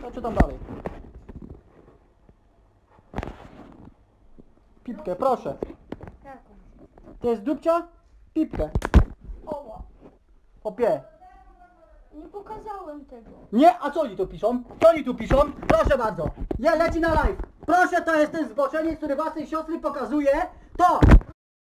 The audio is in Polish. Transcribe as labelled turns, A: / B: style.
A: Co czytam dalej? Pipkę, proszę. To jest dupcia? Pipkę.
B: Oła.
A: Opie.
B: Nie pokazałem tego.
A: Nie, a co oni tu piszą? Co oni tu piszą? Proszę bardzo. Ja leci na live. Proszę, to jest ten zboczeniec, który waszej siostry pokazuje to,